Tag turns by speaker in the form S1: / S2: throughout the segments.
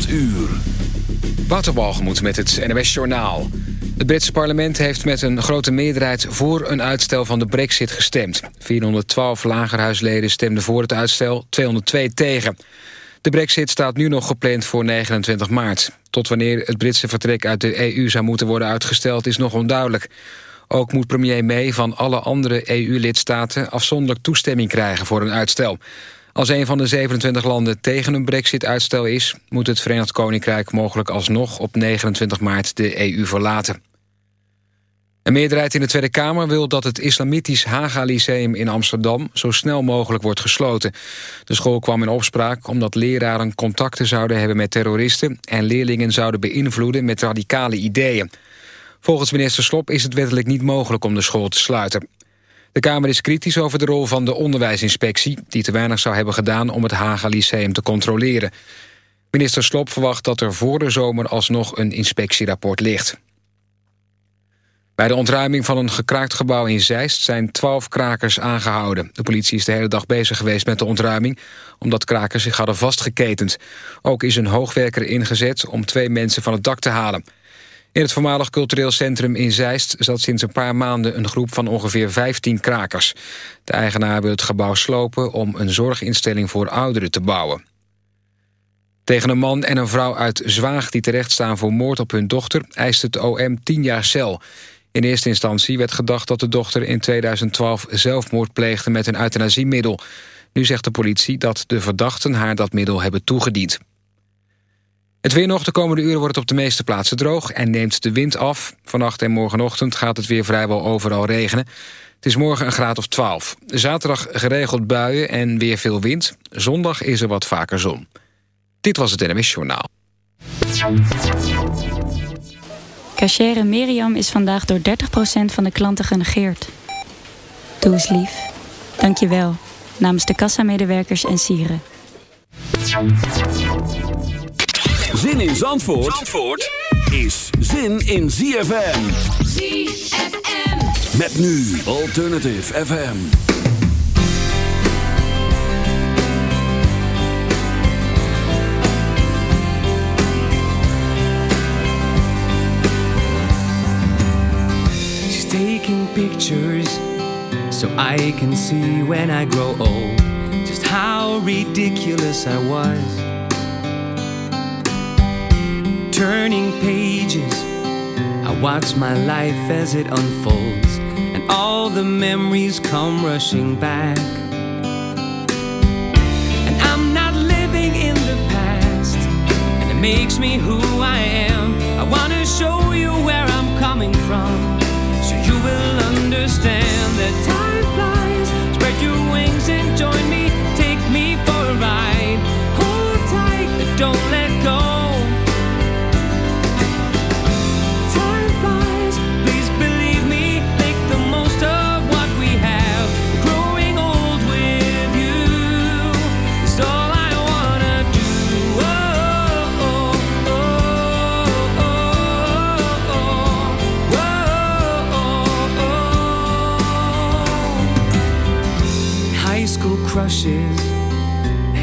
S1: 8 uur. Waterbalgemoed met het NWS Journaal. Het Britse parlement heeft met een grote meerderheid voor een uitstel van de brexit gestemd. 412 lagerhuisleden stemden voor het uitstel, 202 tegen. De brexit staat nu nog gepland voor 29 maart. Tot wanneer het Britse vertrek uit de EU zou moeten worden uitgesteld is nog onduidelijk. Ook moet premier May van alle andere EU-lidstaten afzonderlijk toestemming krijgen voor een uitstel. Als een van de 27 landen tegen een brexit-uitstel is... moet het Verenigd Koninkrijk mogelijk alsnog op 29 maart de EU verlaten. Een meerderheid in de Tweede Kamer wil dat het Islamitisch Haga Lyceum in Amsterdam zo snel mogelijk wordt gesloten. De school kwam in opspraak omdat leraren contacten zouden hebben met terroristen en leerlingen zouden beïnvloeden met radicale ideeën. Volgens minister Slop is het wettelijk niet mogelijk om de school te sluiten. De Kamer is kritisch over de rol van de onderwijsinspectie... die te weinig zou hebben gedaan om het Haga Lyceum te controleren. Minister Slop verwacht dat er voor de zomer alsnog een inspectierapport ligt. Bij de ontruiming van een gekraakt gebouw in Zeist zijn twaalf krakers aangehouden. De politie is de hele dag bezig geweest met de ontruiming... omdat krakers zich hadden vastgeketend. Ook is een hoogwerker ingezet om twee mensen van het dak te halen. In het voormalig cultureel centrum in Zeist zat sinds een paar maanden een groep van ongeveer 15 krakers. De eigenaar wil het gebouw slopen om een zorginstelling voor ouderen te bouwen. Tegen een man en een vrouw uit Zwaag die terechtstaan voor moord op hun dochter eist het OM 10 jaar cel. In eerste instantie werd gedacht dat de dochter in 2012 zelfmoord pleegde met een euthanasiemiddel. Nu zegt de politie dat de verdachten haar dat middel hebben toegediend. Het weer nog de komende uren wordt het op de meeste plaatsen droog... en neemt de wind af. Vannacht en morgenochtend gaat het weer vrijwel overal regenen. Het is morgen een graad of 12. Zaterdag geregeld buien en weer veel wind. Zondag is er wat vaker zon. Dit was het NMS Journaal.
S2: Cachere Miriam is vandaag door 30% van de klanten genegeerd. Doe eens lief. Dank je wel. Namens de kassamedewerkers en sieren.
S1: Zin in Zandvoort, Zandvoort is zin in ZFM.
S3: ZFM.
S1: Met nu Alternative FM.
S4: She's taking pictures so I can see when I grow old just how ridiculous I was. Turning pages. I watch my life as it unfolds, and all the memories come rushing back. And I'm not living in the past, and it makes me who I am. I wanna show you where I'm coming from, so you will understand that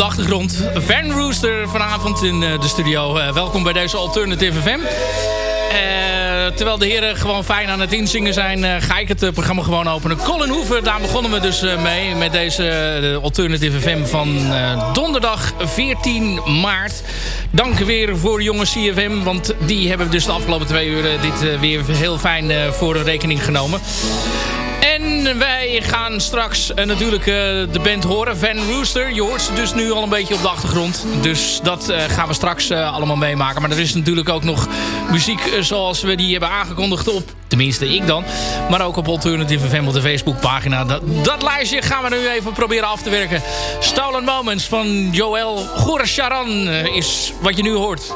S5: de achtergrond. Van Rooster vanavond in de studio. welkom bij deze Alternative FM. terwijl de heren gewoon fijn aan het inzingen zijn... ga ik het programma gewoon openen. Colin Hoeven, daar begonnen we dus mee... met deze Alternative FM van donderdag 14 maart. Dank weer voor jonge CFM... want die hebben dus de afgelopen twee uur... dit weer heel fijn voor rekening genomen. En wij gaan straks uh, natuurlijk uh, de band horen. Van Rooster. Je hoort ze dus nu al een beetje op de achtergrond. Dus dat uh, gaan we straks allemaal meemaken. Maar er is natuurlijk ook nog muziek zoals we die hebben aangekondigd op... Tenminste, ik dan. Maar ook op Alternative FM op de Facebookpagina. Dat, dat lijstje gaan we nu even proberen af te werken. Stolen Moments van Joël Gourcharan is wat je nu hoort.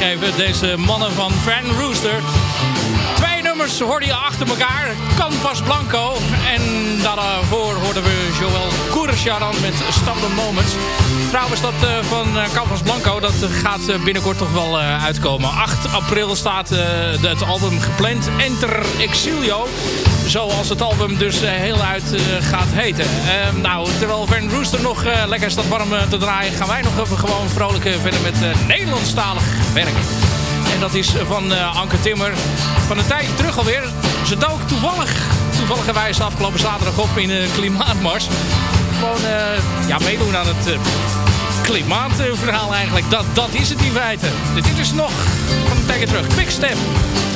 S5: Deze mannen van Van Rooster. Twee nummers hoorden je achter elkaar. Canvas Blanco. En daarvoor hoorden we Joël Koersjaran met Stable Moments. Trouwens, dat uh, van uh, Canvas Blanco dat gaat uh, binnenkort toch wel uitkomen. 8 april staat het album gepland. Enter Exilio zoals het album dus heel uit gaat heten. Uh, nou, terwijl Van Rooster nog uh, lekker staat warm te draaien... gaan wij nog even gewoon vrolijk verder met Nederlandstalig werk. En dat is van Anke Timmer van een tijdje terug alweer. Ze dook toevallig, toevallig afgelopen zaterdag op in een klimaatmars. Gewoon ja, meedoen aan het klimaatverhaal eigenlijk. Dat, dat is het in feite. Dit is nog van een tijdje terug. Quickstep. dus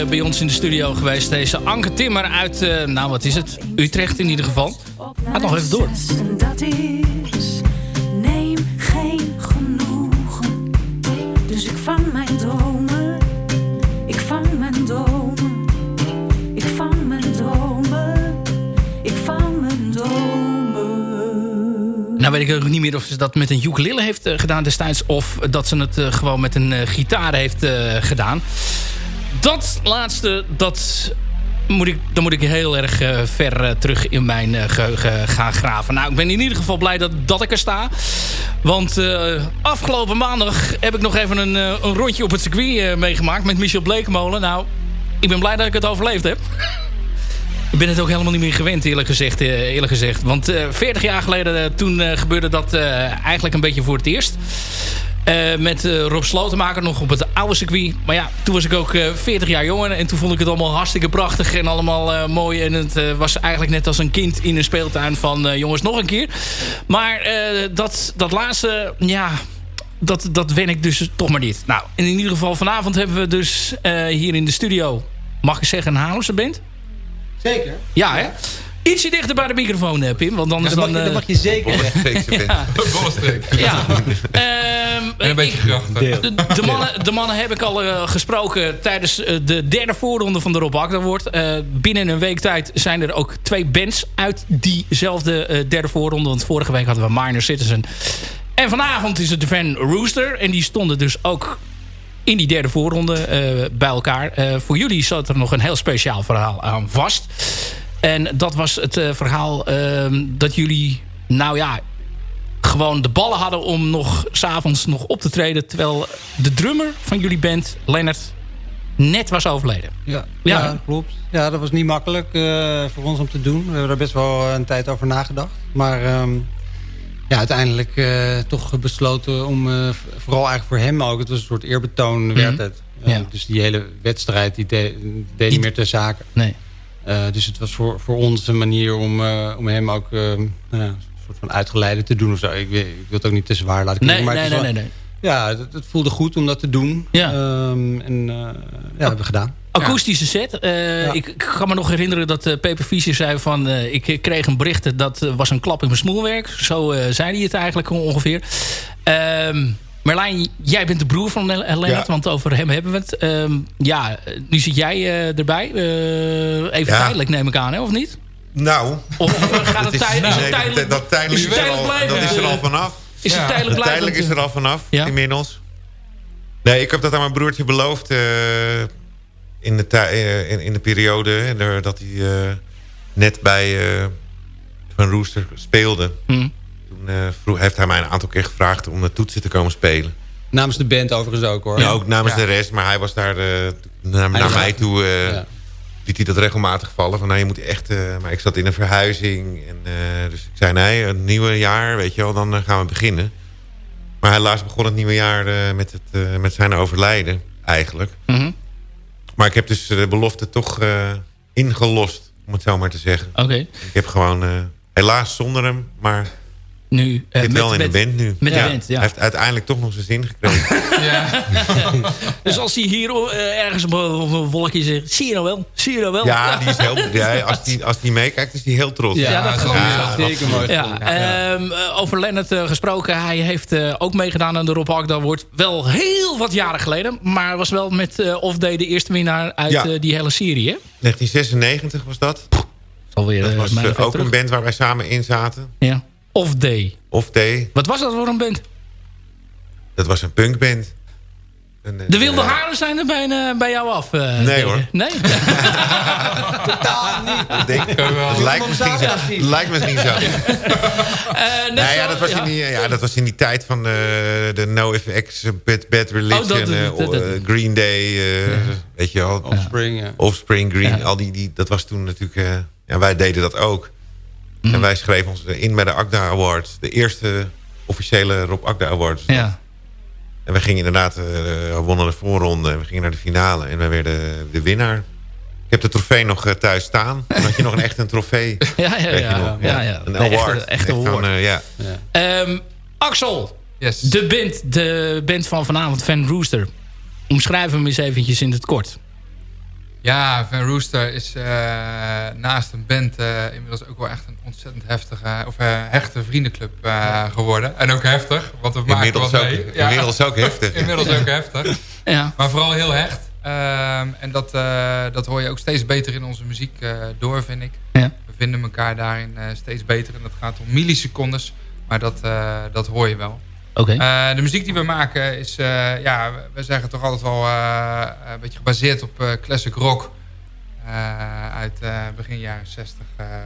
S5: hier bij ons in de studio geweest. Deze Anke Timmer uit, nou wat is het, Utrecht in ieder geval. Gaat nog even door.
S6: Dat is, neem geen genoegen. Dus ik vang mijn dromen, ik vang mijn dromen. Ik vang mijn dromen, ik vang mijn dromen.
S5: Nou weet ik ook niet meer of ze dat met een ukulele heeft eh, gedaan destijds... of dat ze het eh, gewoon met een eh, gitaar heeft eh, gedaan. Dat laatste, dat moet ik, dan moet ik heel erg eh, ver eh, terug in mijn eh, geheugen gaan graven. Nou, ik ben in ieder geval blij dat, dat ik er sta. Want afgelopen maandag heb ik nog even een, een rondje op het circuit meegemaakt... met Michel Blekemolen. Nou, ik ben blij dat ik het overleefd heb. Ik ben het ook helemaal niet meer gewend, eerlijk gezegd. eerlijk gezegd. Want eh 40 jaar geleden, toen gebeurde dat eigenlijk een beetje voor het eerst. Eh, met eh, Rob Slotenmaker nog op het oude circuit. Maar ja, toen was ik ook eh 40 jaar jonger. En toen vond ik het allemaal hartstikke prachtig en allemaal mooi. En het was eigenlijk net als een kind in een speeltuin van... jongens, nog een keer. Maar dat, dat laatste, ja... Dat, dat wen ik dus toch maar niet. Nou, en in ieder geval vanavond hebben we dus hier in de studio... Mag ik zeggen, een Haarlemse band?
S7: Zeker.
S5: Ja, hè? Ietsje dichter bij de microfoon, eh, Pim. Want anders
S7: Dat mag,
S5: dan...
S7: je, dat
S5: eh,
S7: mag je zeker
S5: ja. Ja. Ehm,
S8: En een beetje
S5: ik-
S8: grachten.
S5: de, de, mannen, de mannen heb ik al eh, gesproken tijdens eh, de derde voorronde van de Rob Award. Eh, binnen een week tijd zijn er ook twee bands uit diezelfde eh, derde voorronde. Want vorige week hadden we Minor Citizen. En vanavond is het de Van Rooster. En die stonden dus ook in die derde voorronde eh, bij elkaar. Eh, voor jullie zat er nog een heel speciaal verhaal aan vast. En dat was het eh, verhaal ehm, dat jullie, nou ja, gewoon de ballen hadden om nog s'avonds nog op te treden. Terwijl de drummer van jullie band, Lennart, net was overleden.
S7: Ja,
S5: Ja.
S7: ja. klopt. Ja, dat was niet makkelijk eh, voor ons om te doen. We hebben daar best wel een tijd over nagedacht. Maar ehm, ja, uiteindelijk eh, toch besloten om, eh, vooral eigenlijk voor hem ook, het was een soort eerbetoon werd het. Eh,
S5: Mhm. Ja.
S7: Dus die hele wedstrijd die de- deed niet meer ter zake.
S5: Nee.
S7: Eh, dus het was voor, voor ons een manier om, eh, om hem ook eh, nou ja, een soort van uitgeleide te doen of zo. Ik, weet- ik wil het ook niet te zwaar laten
S5: Nee,
S7: maar
S5: nee, nee, nee, nee.
S7: Ja, het, het voelde goed om dat te doen.
S5: Ja.
S7: Ehm, en ja, dat hebben we gedaan.
S5: Akoestische set.
S7: Ja.
S5: ik, kan me nog herinneren dat uh, Peper Fischer zei van... ik kreeg een bericht dat was een klap in mijn smoelwerk. Zo zei hij het eigenlijk ongeveer. Ehm Merlijn, jij bent de broer van Le- Lennart,
S9: Ja.
S5: want over hem hebben we het. Ehm, ja, nu zit jij eh, erbij. Eh, even
S9: Ja.
S5: tijdelijk neem ik aan, hè, of niet?
S9: Nou,
S5: Of eh, gaat het,
S9: dat is,
S5: tij- is het
S9: nee,
S5: tijdelijk,
S9: dat, dat tijdelijk,
S5: is het
S9: er al, dat is er al vanaf.
S5: Is het tijdelijk blijven?
S9: tijdelijk is er al vanaf,
S5: Ja.
S9: inmiddels. Nee, ik heb dat aan mijn broertje beloofd... eh, in, de eh, in, in de periode dat hij eh, net bij eh, Van Rooster speelde.
S5: Hm.
S9: Toen eh, vroeg, heeft hij mij een aantal keer gevraagd om naar toetsen te komen spelen.
S7: Namens de band overigens ook hoor.
S9: Ja, ook namens
S7: Ja.
S9: de rest, maar hij was daar eh, naar, naar mij toe... eh,
S7: Ja.
S9: liet hij dat regelmatig vallen. Van, nou, je moet echt... eh, maar ik zat in een verhuizing. En, eh, dus ik zei, nee, een nieuwe jaar, weet je wel, dan gaan we beginnen. Maar helaas begon het nieuwe jaar eh, met, het, eh, met zijn overlijden, eigenlijk.
S5: Mhm.
S9: Maar ik heb dus de belofte toch eh, ingelost, om het zo maar te zeggen.
S5: Oké.
S9: Ik heb gewoon, eh, helaas zonder hem, maar
S5: Nu, eh,
S9: zit
S5: met,
S9: wel in
S5: met-
S9: de band nu.
S5: met de band, ja.
S9: Hij heeft uiteindelijk toch nog zijn zin gekregen.
S5: Dus als hij hier eh, ergens op een, wolkje zegt... Zie je nou wel? Zie je nou wel?
S9: ja, die is heel, ja, als hij als die meekijkt, is hij heel trots.
S5: Ja, dat geloof ik
S9: Ja.
S7: Zeker mooi.
S5: Ja, ehm, eh, over Lennart gesproken. Hij heeft eh, ook meegedaan aan de Rob Agda Award. Wel heel wat jaren geleden. Maar was wel met eh Off Day de eerste winnaar uit
S9: Ja.
S5: die hele serie. Hè?
S9: 1996 was dat.
S5: Alweer
S9: Dat was ook
S5: terug.
S9: een band waar wij samen in zaten.
S5: Ja. Off Day.
S9: Of Day.
S5: Wat was dat voor een band?
S9: Dat was een punkband. Een,
S5: De wilde
S9: eh,
S5: haren zijn er bij, eh, bij jou af. eh,
S9: Nee,
S5: denk ik.
S9: hoor.
S5: Nee?
S9: ik denk, dat lijkt misschien zo. Lijkt misschien zo.
S5: Eh, net
S9: Nee, ja, dat, was
S5: ja.
S9: in die, ja, dat was in die tijd van eh, de NoFX, Bad, Bad Religion,
S5: Oh, dat-
S9: eh,
S5: dat-
S9: Green Day, eh, weet je wel.
S7: Offspring, ja.
S9: Offspring, Green,
S5: Ja.
S9: al die, die, dat was toen natuurlijk... eh, ja, wij deden dat ook.
S5: Mhm.
S9: En wij schreven ons in met de ACDA Awards. De eerste officiële Rob ACDA Awards.
S5: Ja.
S9: En we gingen inderdaad, eh, we wonnen de voorronde. En we gingen naar de finale. En wij werden de winnaar. Ik heb de trofee nog eh, thuis staan. Dan had je nog een echt een trofee.
S5: Ja, ja, ja.
S9: nog?
S5: ja, ja.
S9: Een
S5: Nee,
S9: award.
S5: Echt, echt een award.
S9: eh, ja.
S5: Ehm, Axel,
S8: Yes.
S5: de band, de band van vanavond, Van Rooster. Omschrijf hem eens eventjes in het kort.
S8: Ja, Van Rooster is uh, naast een band uh, inmiddels ook wel echt een ontzettend heftige, of uh, hechte vriendenclub geworden. En ook heftig, want we maken
S9: inmiddels
S8: wat
S9: ook,
S8: mee.
S9: Inmiddels ook heftig.
S8: inmiddels ook heftig.
S5: Ja.
S8: Maar vooral heel hecht. Ehm, en dat, dat hoor je ook steeds beter in onze muziek door, vind ik.
S5: Ja.
S8: We vinden elkaar daarin steeds beter. En dat gaat om millisecondes, maar dat, dat hoor je wel.
S5: Oké.
S8: Uh, de muziek die we maken is, uh, ja, we zeggen toch altijd wel uh, een beetje gebaseerd op classic rock. uit begin jaren 60,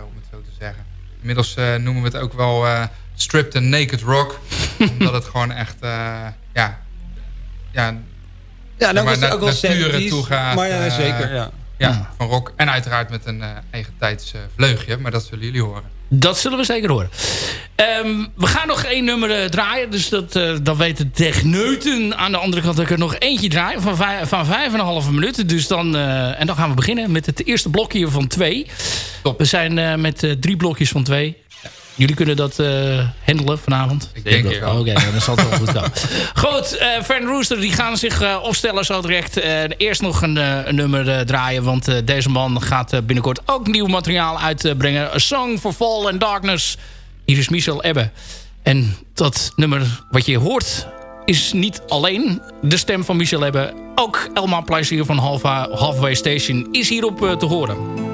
S8: om het zo te zeggen. Inmiddels noemen we het ook wel stripped and naked rock. omdat het gewoon echt, ja, ja,
S7: ja nou
S8: maar
S7: ook wel
S8: nature toe gaat.
S7: Maar ja, zeker, ja.
S8: Ja, van rock. En uiteraard met een eigen tijds vleugje, maar dat zullen jullie horen.
S5: Dat zullen we zeker horen. Um, we gaan nog één nummer uh, draaien. Dus dat, uh, dan weten techneuten aan de andere kant dat ik er nog eentje draaien. Van, vijf, van vijf en een halve minuten. Dus dan, uh, en dan gaan we beginnen met het eerste blokje van twee.
S8: Top.
S5: We zijn met drie blokjes van twee. Jullie kunnen dat uh, handelen vanavond?
S8: Ik denk het wel.
S5: Oké, okay, dan zal het wel goed komen. Goed, uh, Fern Rooster die gaan zich uh, opstellen zo direct. eerst nog een, een nummer draaien, want deze man gaat binnenkort ook nieuw materiaal uitbrengen. A Song for Fall and Darkness. Hier is Michel Ebbe. En dat nummer wat je hoort is niet alleen de stem van Michel Ebbe. Ook Elma Plezier van Halfway Station is hierop te horen.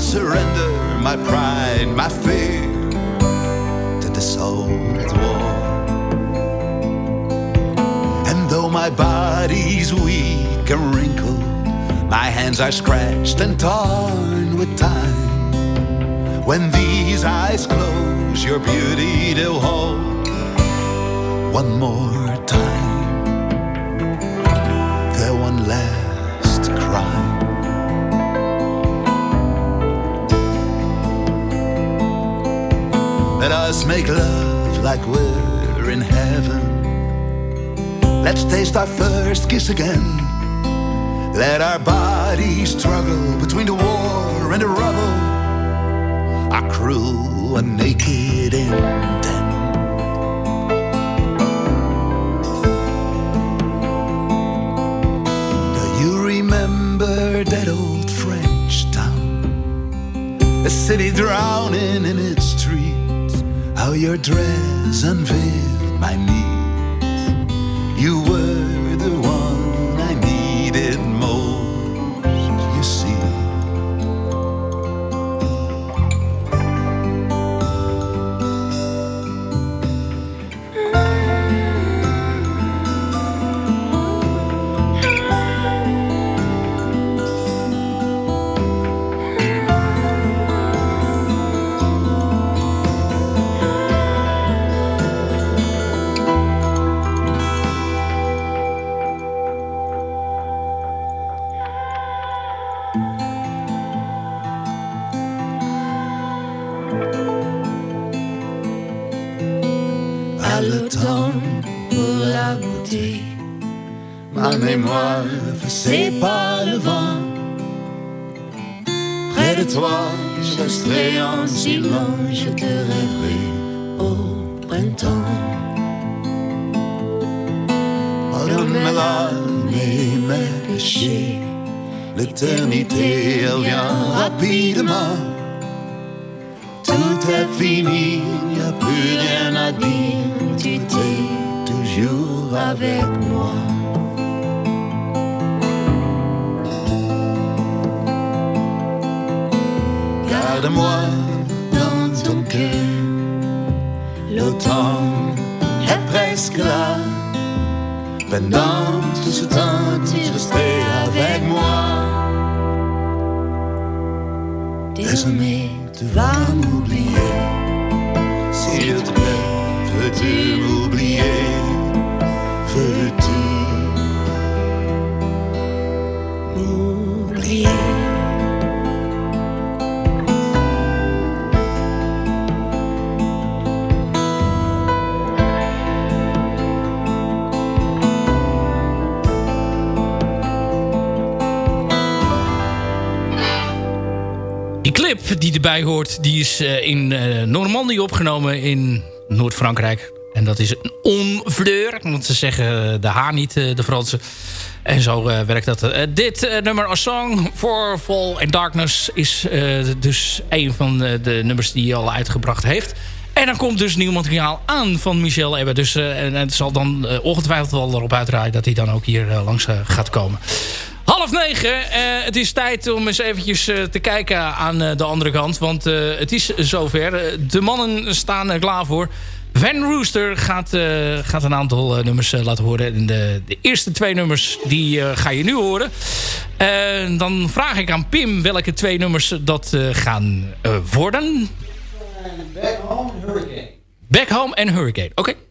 S10: surrender my pride, my fear to this old war. And though my body's weak and wrinkled, my hands are scratched and torn with time. When these eyes close, your beauty they'll hold one more make love like we're in heaven. Let's taste our first kiss again. Let our bodies struggle between the war and the rubble. Our crew are naked intent. Do you remember that old French town? A city drowning in your dress unveiled my knees. You were L'éternité revient rapidement. Tout est fini, y a plus rien à dire. Tu étais toujours avec moi. Garde-moi dans ton cœur. L'automne est presque là. Pendant tout ce temps, tu restais avec moi. som
S5: Die erbij hoort, die is eh, in eh, Normandie opgenomen in Noord-Frankrijk. En dat is een onvleur, want ze zeggen de H niet, eh, de Fransen. En zo eh, werkt dat. Eh, dit eh, nummer, A Song for Fall and Darkness... is eh, dus een van de, nummers die hij al uitgebracht heeft. En dan komt dus nieuw materiaal aan van Michel Ebbe. Dus eh, en het zal dan eh, ongetwijfeld wel erop uitdraaien... dat hij dan ook hier eh, langs eh, gaat komen. Half negen. eh, het is tijd om eens eventjes eh, te kijken aan eh, de andere kant. Want het is zover. De mannen staan er klaar voor. Van Rooster gaat, gaat een aantal nummers laten horen. En de, de eerste twee nummers die ga je nu horen. Dan vraag ik aan Pim welke twee nummers dat gaan worden.
S11: Back Home Hurricane.
S5: Back Home en Hurricane. Oké.
S11: It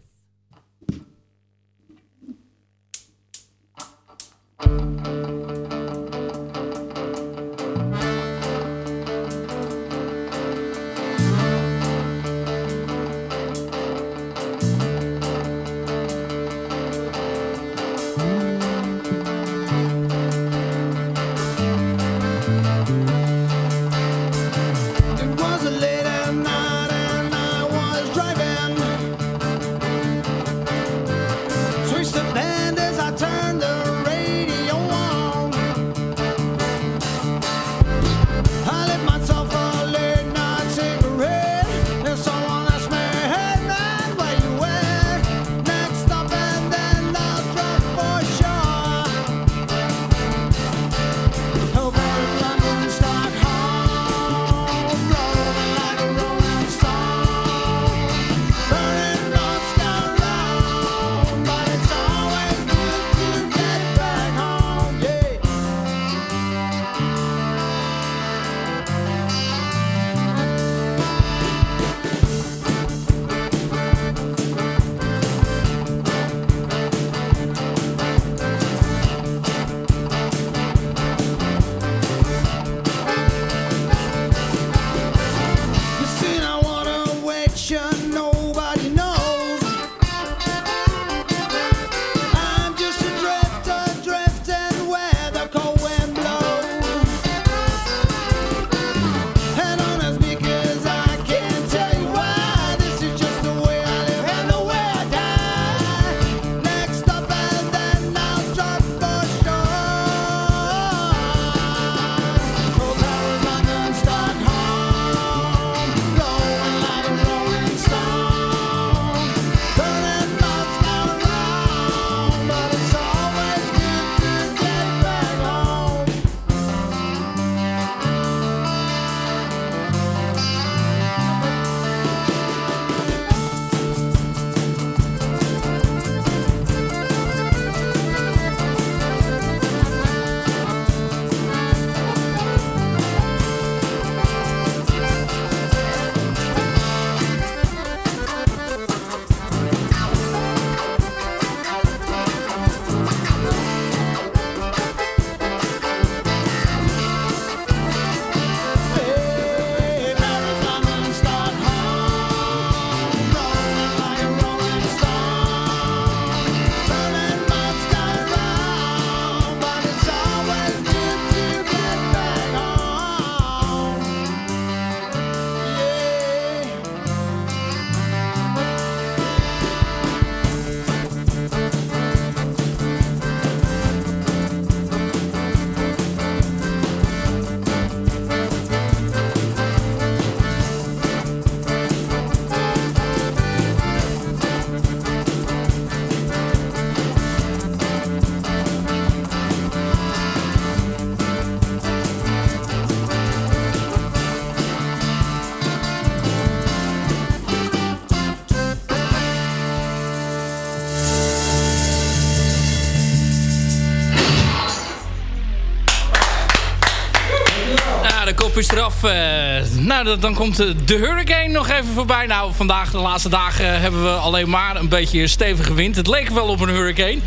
S11: nou, dan komt de Hurricane nog even voorbij. Nou, vandaag, de laatste dagen, hebben we alleen maar een beetje stevige wind. Het leek wel op een hurricane.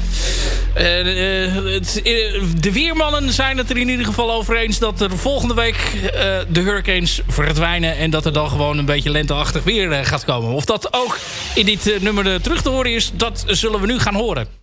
S11: Het, de weermannen zijn het er in ieder geval over eens... dat er volgende week de hurricanes verdwijnen... en dat er dan gewoon een beetje lenteachtig weer gaat komen. Of dat ook in dit nummer terug te horen is, dat zullen we nu gaan horen.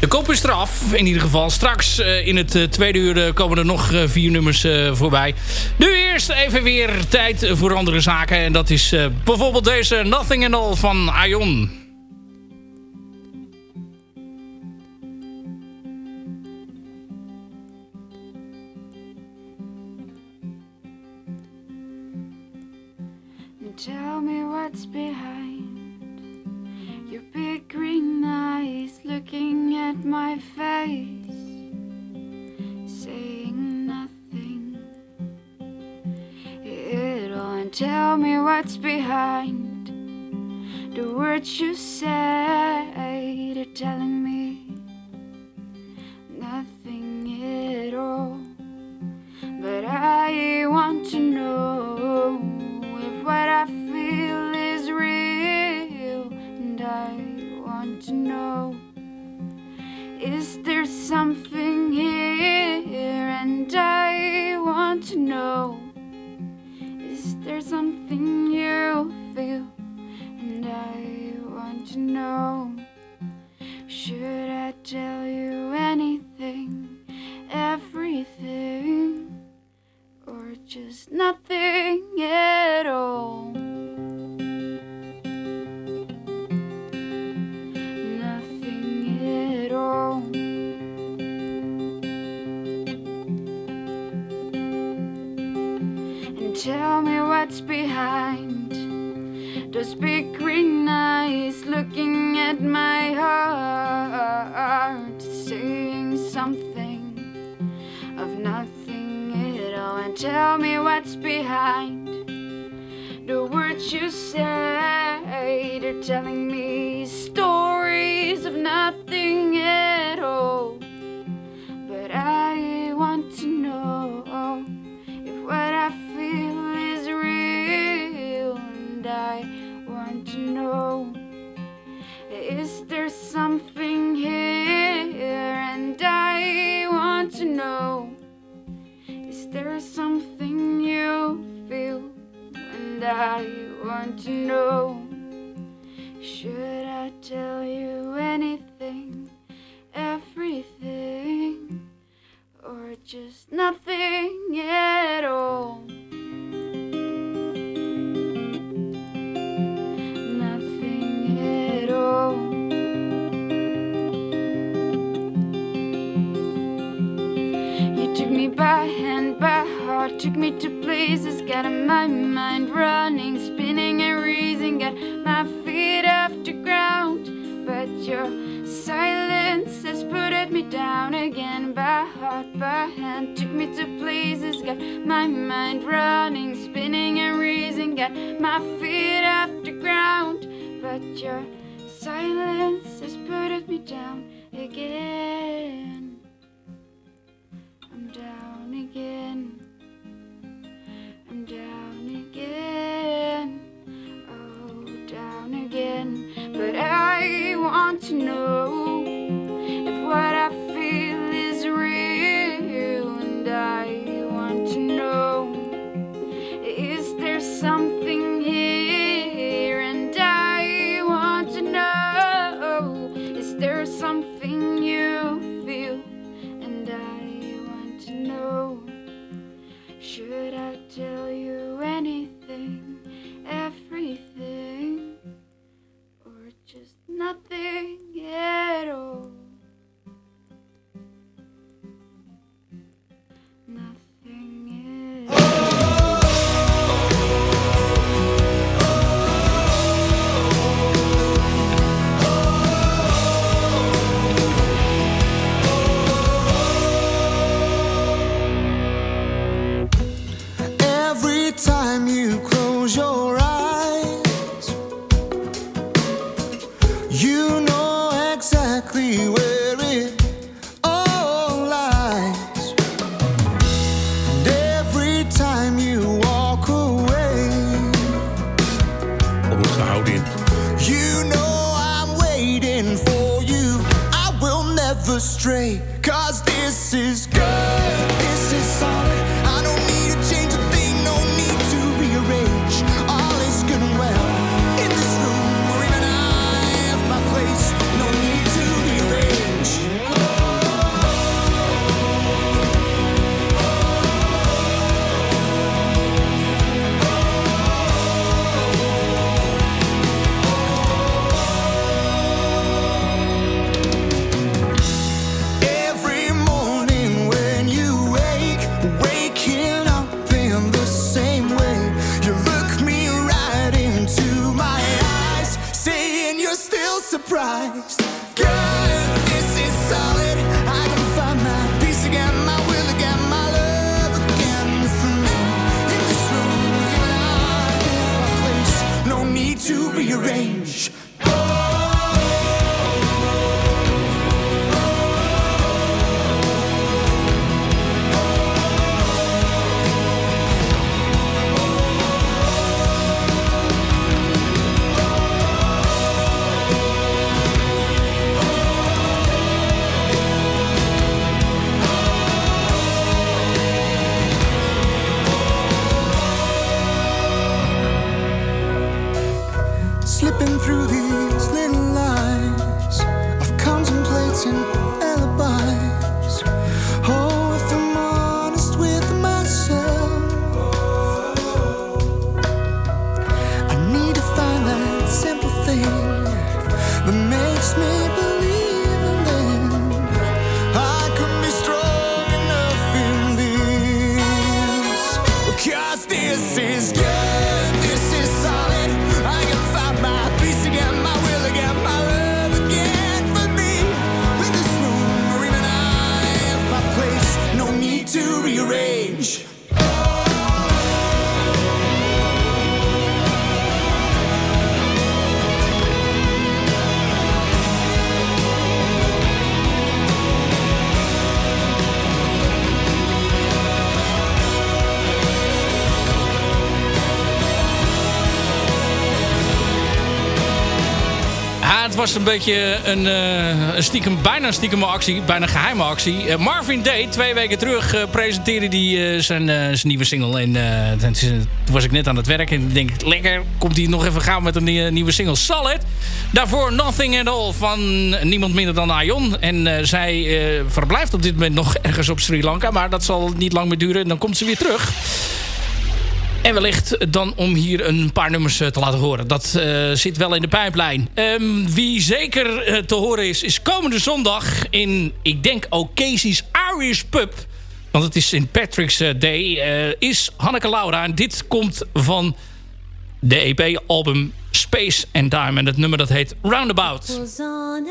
S5: De kop is eraf, in ieder geval. Straks eh, in het eh, tweede uur eh, komen er nog vier nummers voorbij. Nu eerst even weer tijd voor andere zaken. En dat is bijvoorbeeld deze Nothing and All van Ayon.
S12: tell me what's behind the words you say. They're telling me. Should I tell you?
S10: Through these little lines of contemplating
S5: was een beetje een, eh, een stiekem, bijna een stiekeme actie. Bijna geheime actie. Eh, Marvin Day, twee weken terug, eh, presenteerde hij zijn, zijn nieuwe single. En toen was ik net aan het werk en ik denk, lekker, komt hij nog even gauw met een nie- nieuwe single. Solid. Daarvoor Nothing at All van niemand minder dan Aion. En zij verblijft op dit moment nog ergens op Sri Lanka. Maar dat zal niet lang meer duren. Dan komt ze weer terug. En wellicht dan om hier een paar nummers eh, te laten horen. Dat eh, zit wel in de pijplijn. Ehm, wie zeker eh, te horen is, is komende zondag in, ik denk ook Casey's Irish Pub. Want het is St. Patrick's Day. is Hanneke Laura. En dit komt van de EP-album Space and Time. En het nummer dat heet Roundabout.
S13: on.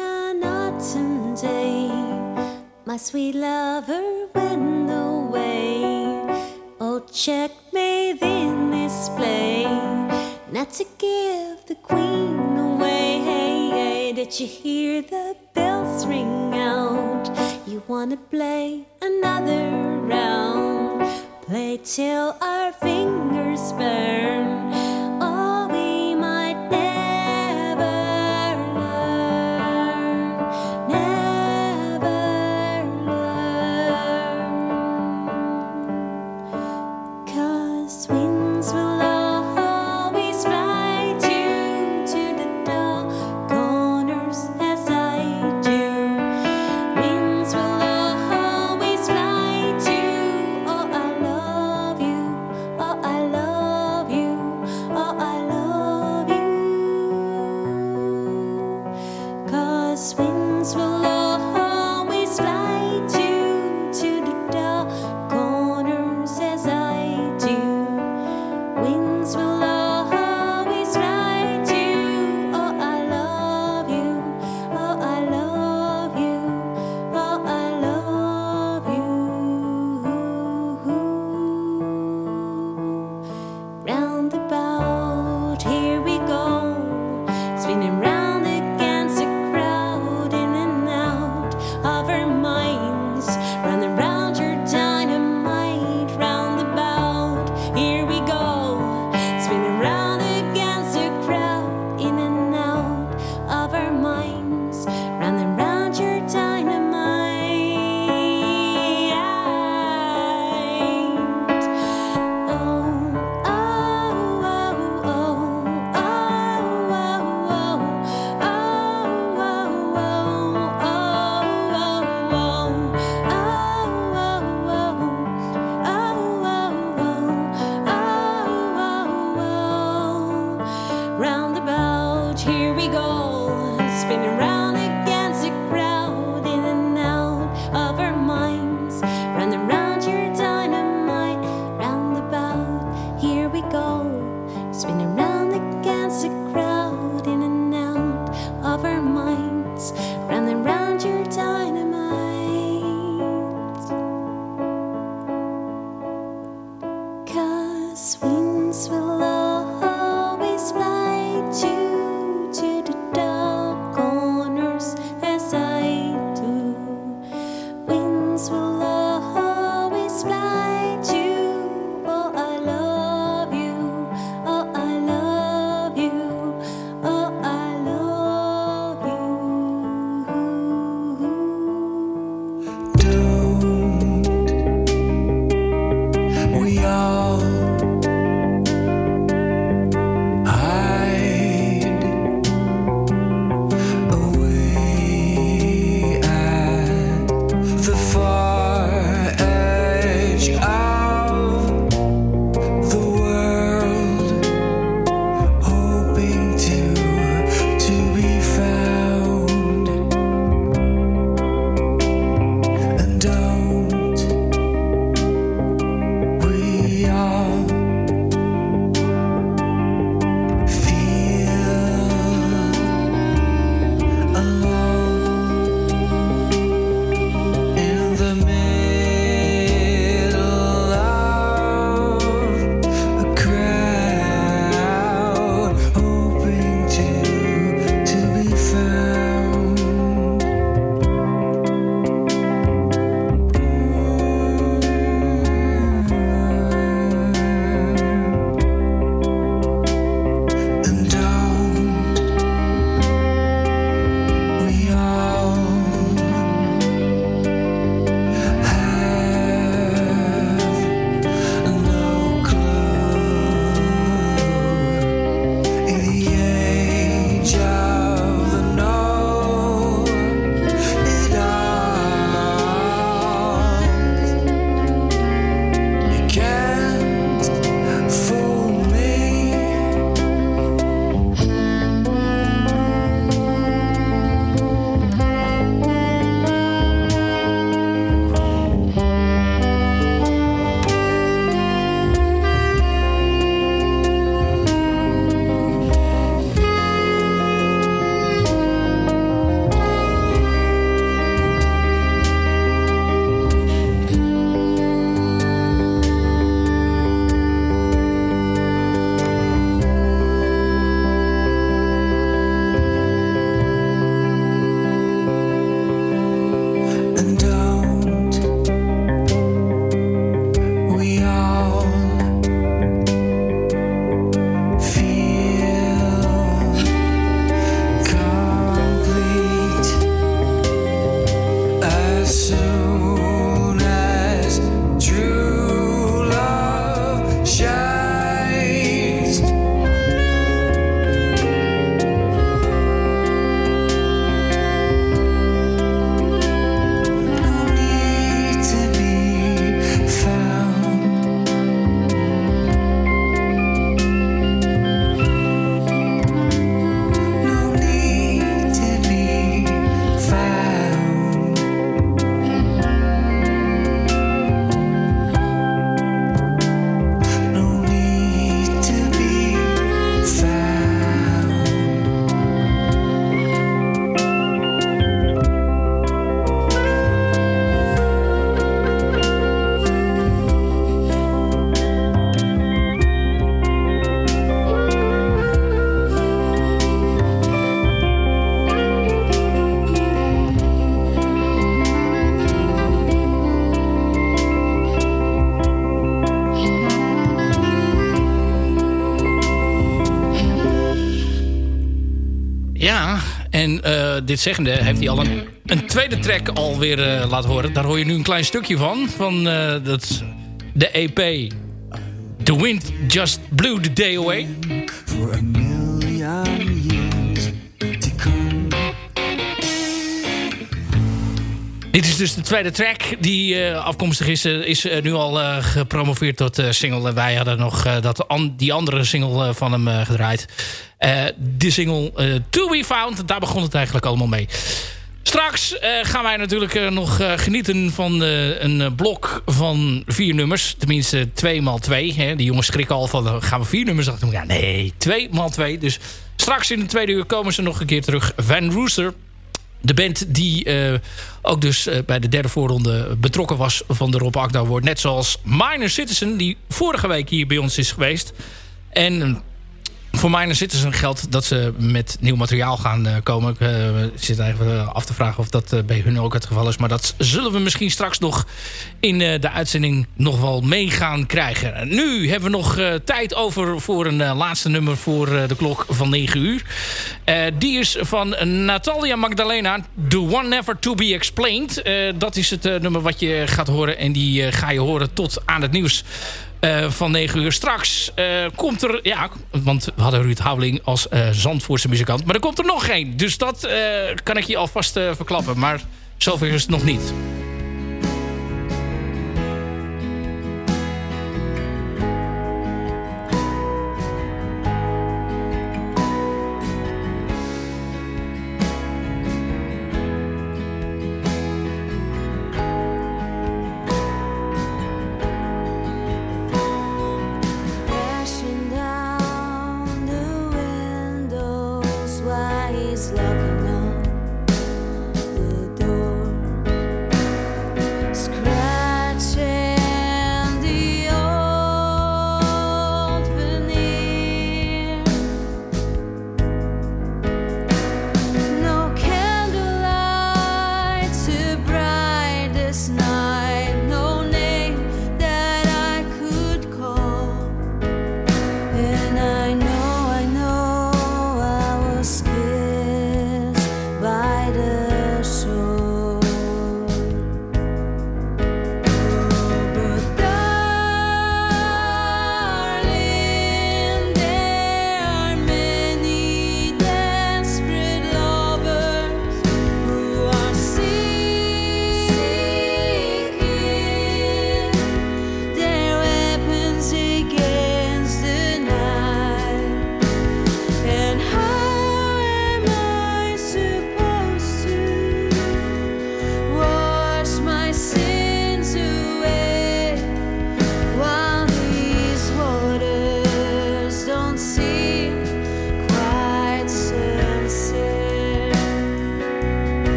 S13: My sweet lover went away. Oh, checkmate To give the queen away. Hey, hey, did you hear the bells ring out? You wanna play another round? Play till our fingers burn.
S5: Dit zeggende heeft hij al een, een tweede track alweer uh, laten horen. Daar hoor je nu een klein stukje van. Van dat, de EP The Wind Just Blew the Day Away. For a million years to come. Dit is dus de tweede track die uh, afkomstig is. Uh, is uh, nu al gepromoveerd tot single. Wij hadden nog dat an die andere single van hem gedraaid. De single To Be Found. Daar begon het eigenlijk allemaal mee. Straks uh, gaan wij natuurlijk uh, nog genieten van een blok van vier nummers. Tenminste, 2 x 2 hè. Die jongens schrikken al van, gaan we vier nummers achter? Ja, nee, 2 x 2. Dus straks in de tweede uur komen ze nog een keer terug. Van Rooster, de band die ook dus bij de derde voorronde betrokken was van de Rob Akda wordt Net zoals Minor Citizen, die vorige week hier bij ons is geweest. En voor Minor Citizen geldt dat ze met nieuw materiaal gaan uh, komen. Ik uh, zit eigenlijk af te vragen of dat bij hun ook het geval is. Maar dat zullen we misschien straks nog in de uitzending nog wel mee gaan krijgen. Nu hebben we nog tijd over voor een laatste nummer voor de klok van 9 uur. die is van Natalia Magdalena, The One Never To Be Explained. dat is het nummer wat je gaat horen en die ga je horen tot aan het nieuws uh, van 9 uur. Straks uh, komt er... Ja, want we hadden Ruud Houweling als uh, Zandvoortse muzikant. Maar er komt er nog geen. Dus dat kan ik je alvast verklappen. Maar zover is het nog niet.